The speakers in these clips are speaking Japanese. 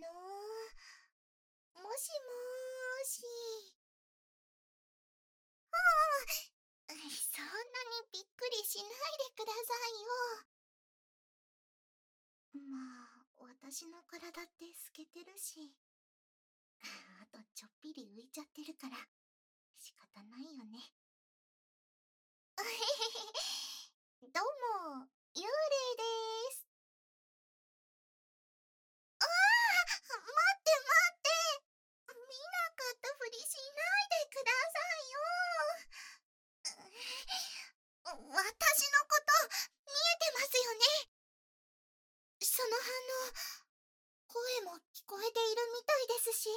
のもしもーし。ああ、そんなにびっくりしないでくださいよ。まあ、私の体って透けてるし。あとちょっぴり浮いちゃってるから、仕方ないよね。どうも、幽霊でーす。ああ待って待って見なかったふりしないでくださいよ。私のこと見えてますよねその反応、声も聞こえているみたいですし。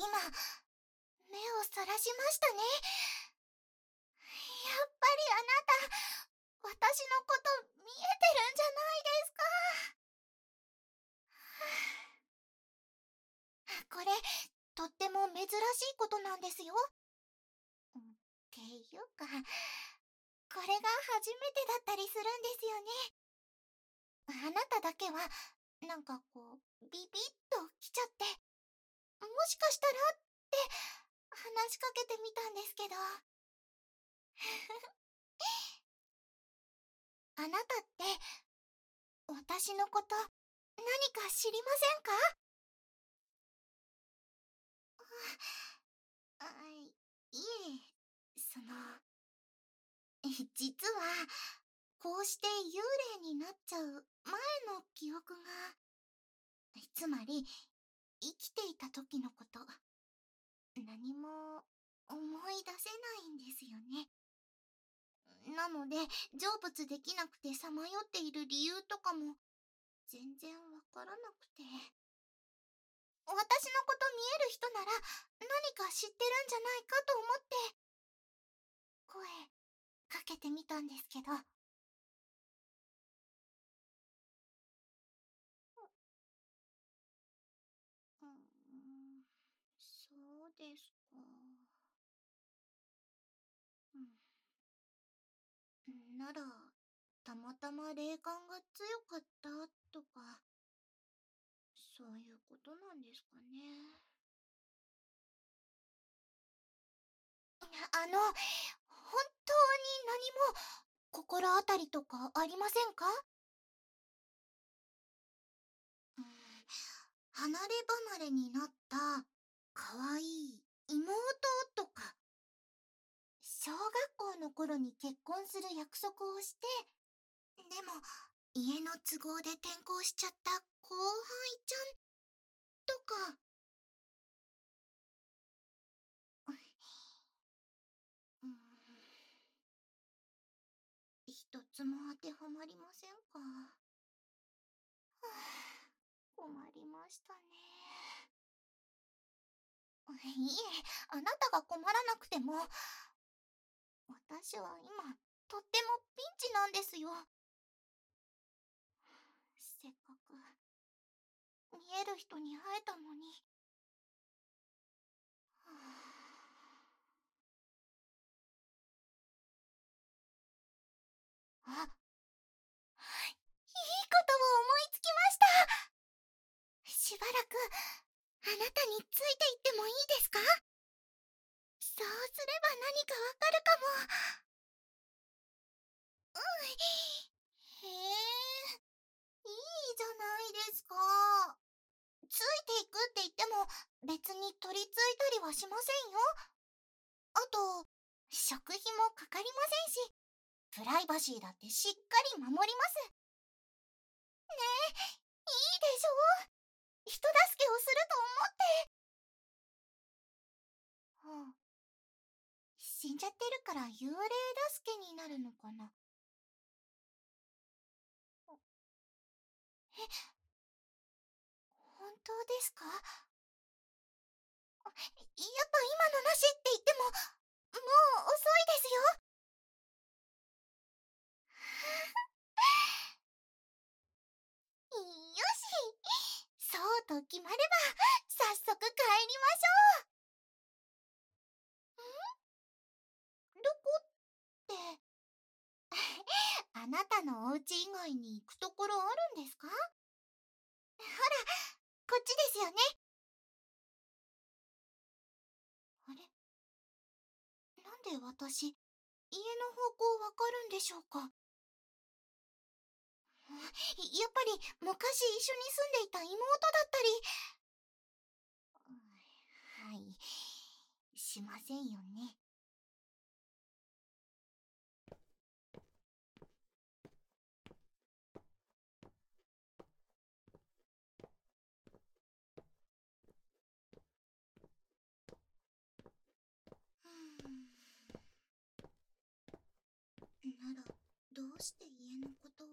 今、目をそらしましたね。やっぱりあなた、私のこと見えてるんじゃないですか。これ、とっても珍しいことなんですよ。ていうか、これが初めてだったりするんですよね。あなただけは、なんかこう、ビビッと来ちゃって。もしかしたらって話しかけてみたんですけど あなたって私のこと何か知りませんか？あいえその実はこうして幽霊になっちゃう前の記憶がつまり生きていた時のこと、何も思い出せないんですよね。なので、成仏できなくてさまよっている理由とかも、全然わからなくて。私のこと見える人なら、何か知ってるんじゃないかと思って、声、かけてみたんですけど。うん、そうですか。うん。なら、たまたま霊感が強かったとか、そういうことなんですかね。あの、本当に何も心当たりとかありませんか？うん、離れ離れになったかわいい妹とか、小学校の頃に結婚する約束をして、でも、家の都合で転校しちゃった後輩ちゃんとか、一つも当てはまりませんか？困りましたね。いえ、あなたが困らなくても、私は今、とってもピンチなんですよ。せっかく、見える人に会えたのに。あ、いいことを思いつきましたしばらく、あなたについていってもいいですか？そうすれば何かわかるかも。うん。へえ、いいじゃないですか。ついていくって言っても別に取り付いたりはしませんよ。あと、食費もかかりませんし、プライバシーだってしっかり守ります。ねえ、いいでしょ人助けをすると思って。はあ。死んじゃってるから幽霊助けになるのかな。え、本当ですか？やっぱ今のなしう決まれば早速帰りましょうんどこって。あなたのお家以外に行くところあるんですかほらこっちですよねあれなんで私家の方向わかるんでしょうか？やっぱり昔一緒に住んでいた妹だったり。はい、しませんよね。ならどうして家のことは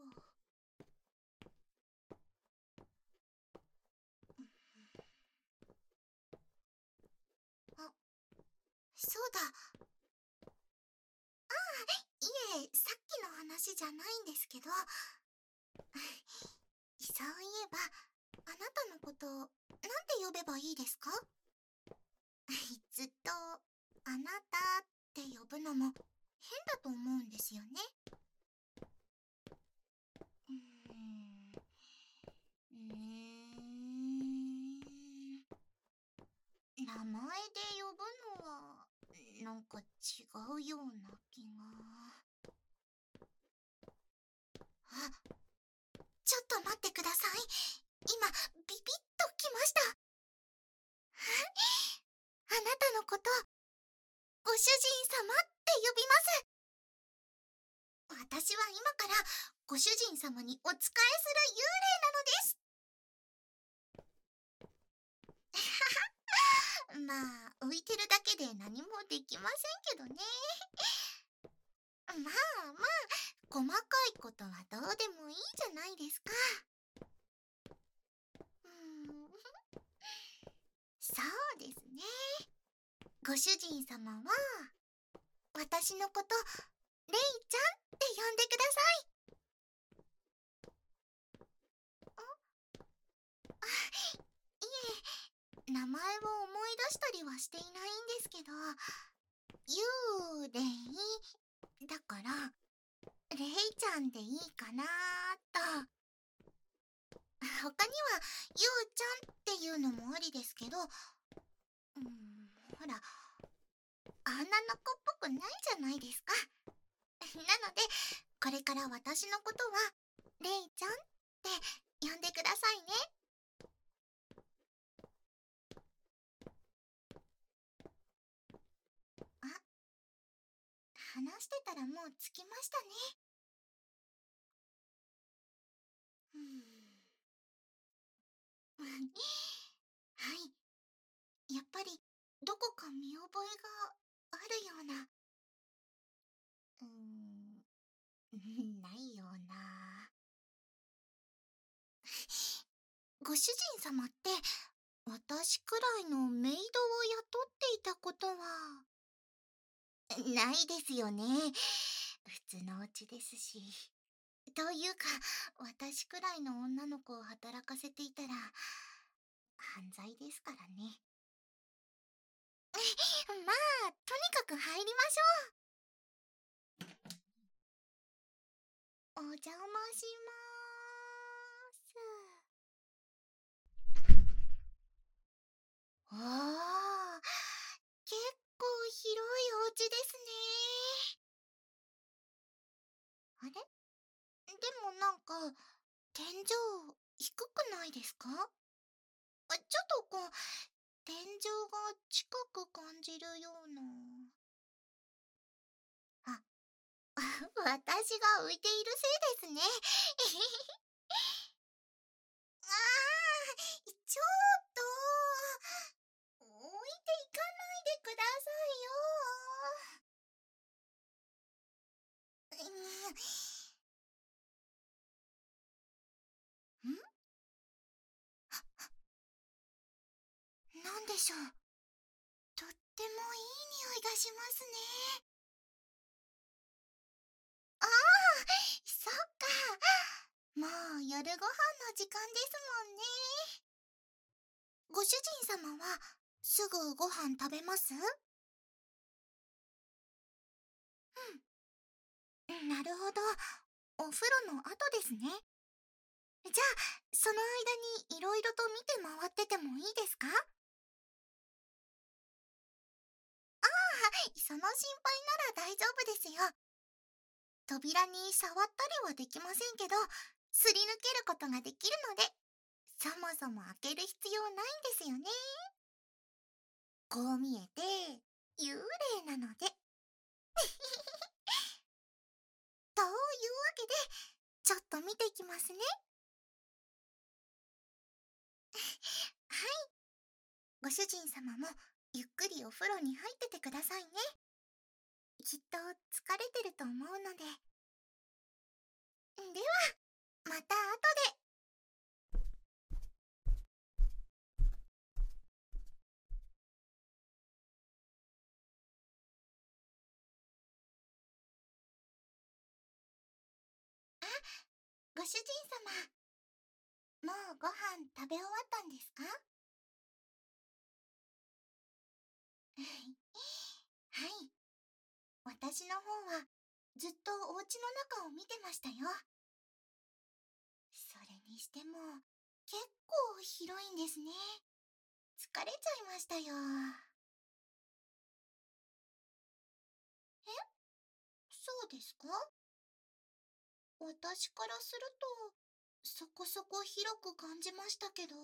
あそうだああいえさっきのじゃないんですけど そういえばあなたのことなんて呼べばいいですか？ずっとあなたって呼ぶのも変だと思うんですよね。うん。名前で呼ぶのは、なんか違うような気が。あ、ちょっと待ってください。今、ビビッときました。あなたのこと、ご主人様って呼びます。私は今からご主人様にお仕えする幽霊なのです。まあ、浮いてるだけで何もできませんけどね。まあまあ、細かいことはどうでもいいじゃないですか。うん、そうですね。ご主人様は、私のこと、レイちゃんって呼んでください。あ、いえ、名前を思い出したりはしていないんですけど、幽霊だから、レイちゃんでいいかなーと。他には、ゆうちゃんっていうのもありですけど、うんほら、あんなの子っぽくないじゃないですか。なので、これから私のことは、レイちゃんって呼んでくださいね。あ、話してたらもう着きましたね。うん。はい。やっぱりどこか見覚えがあるような。うーん、ないような。ご主人様って、私くらいのメイドを雇っていたことは、ないですよね。普通のお家ですし。というか、私くらいの女の子を働かせていたら、犯罪ですからね。まあ、とにかく入りましょう。お邪魔しまーす。おー、結構広いお家ですね。あれ？もなんか、天井低くないですか？ちょっとこう、天井が近く感じるような。あ、私が浮いているせいですね。ああ、ちょっと、置いていかないでくださいよ。でしょう。とってもいい匂いがしますね。ああ、そっか。もう夜ご飯の時間ですもんね。ご主人様はすぐご飯食べます？うん。なるほど。お風呂の後ですね。じゃあ、その間に色々と見て回っててもいいですか？その心配なら大丈夫ですよ。扉に触ったりはできませんけど、すり抜けることができるので、そもそも開ける必要ないんですよね。こう見えて、幽霊なので。というわけで、ちょっと見ていきますね。はい。ご主人様もゆっくりお風呂に入っててくださいね。きっと疲れてると思うので。では、また後で。あ、ご主人様。もうご飯食べ終わったんですか？はい。私の方はずっとお家の中を見てましたよ。それにしても結構広いんですね。疲れちゃいましたよ。え？そうですか？私からするとそこそこ広く感じましたけど。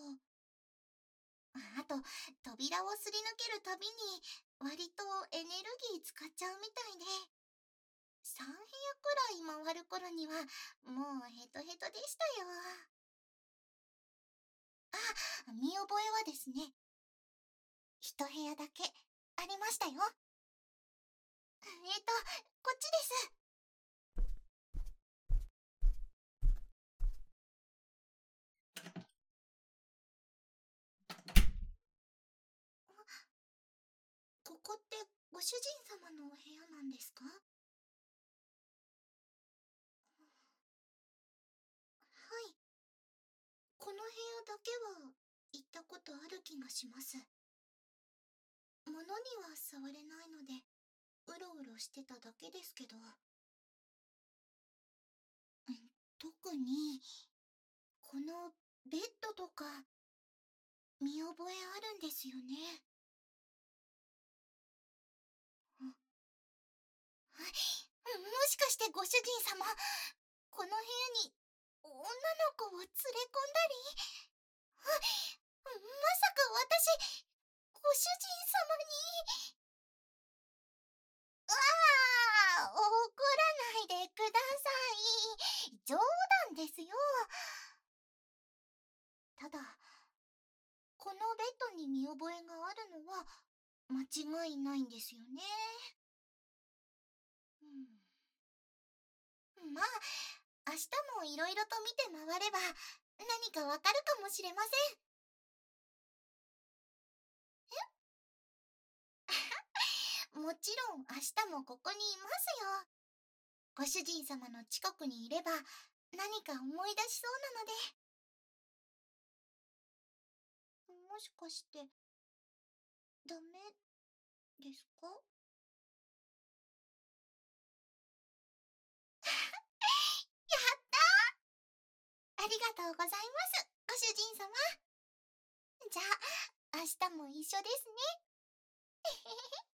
あと、扉をすり抜けるたびに、割とエネルギー使っちゃうみたいで。3部屋くらい回る頃には、もうヘトヘトでしたよ。あ、見覚えはですね。一部屋だけ、ありましたよ。えっと、こっちです。こってご主人様のお部屋なんですか？はい。この部屋だけは行ったことある気がします。物には触れないのでうろうろしてただけですけど。特にこのベッドとか見覚えあるんですよね。しかしてご主人様、この部屋に女の子を連れ込んだり？まさか私、ご主人様に？ああ、怒らないでください。冗談ですよ。ただ、このベッドに見覚えがあるのは間違いないんですよね。まあ、明日もいろいろと見て回れば何かわかるかもしれません。え？もちろん明日もここにいますよ。ご主人様の近くにいれば何か思い出しそうなので。もしかして、ダメですかありがとうございます、ご主人様。じゃあ、明日も一緒ですね。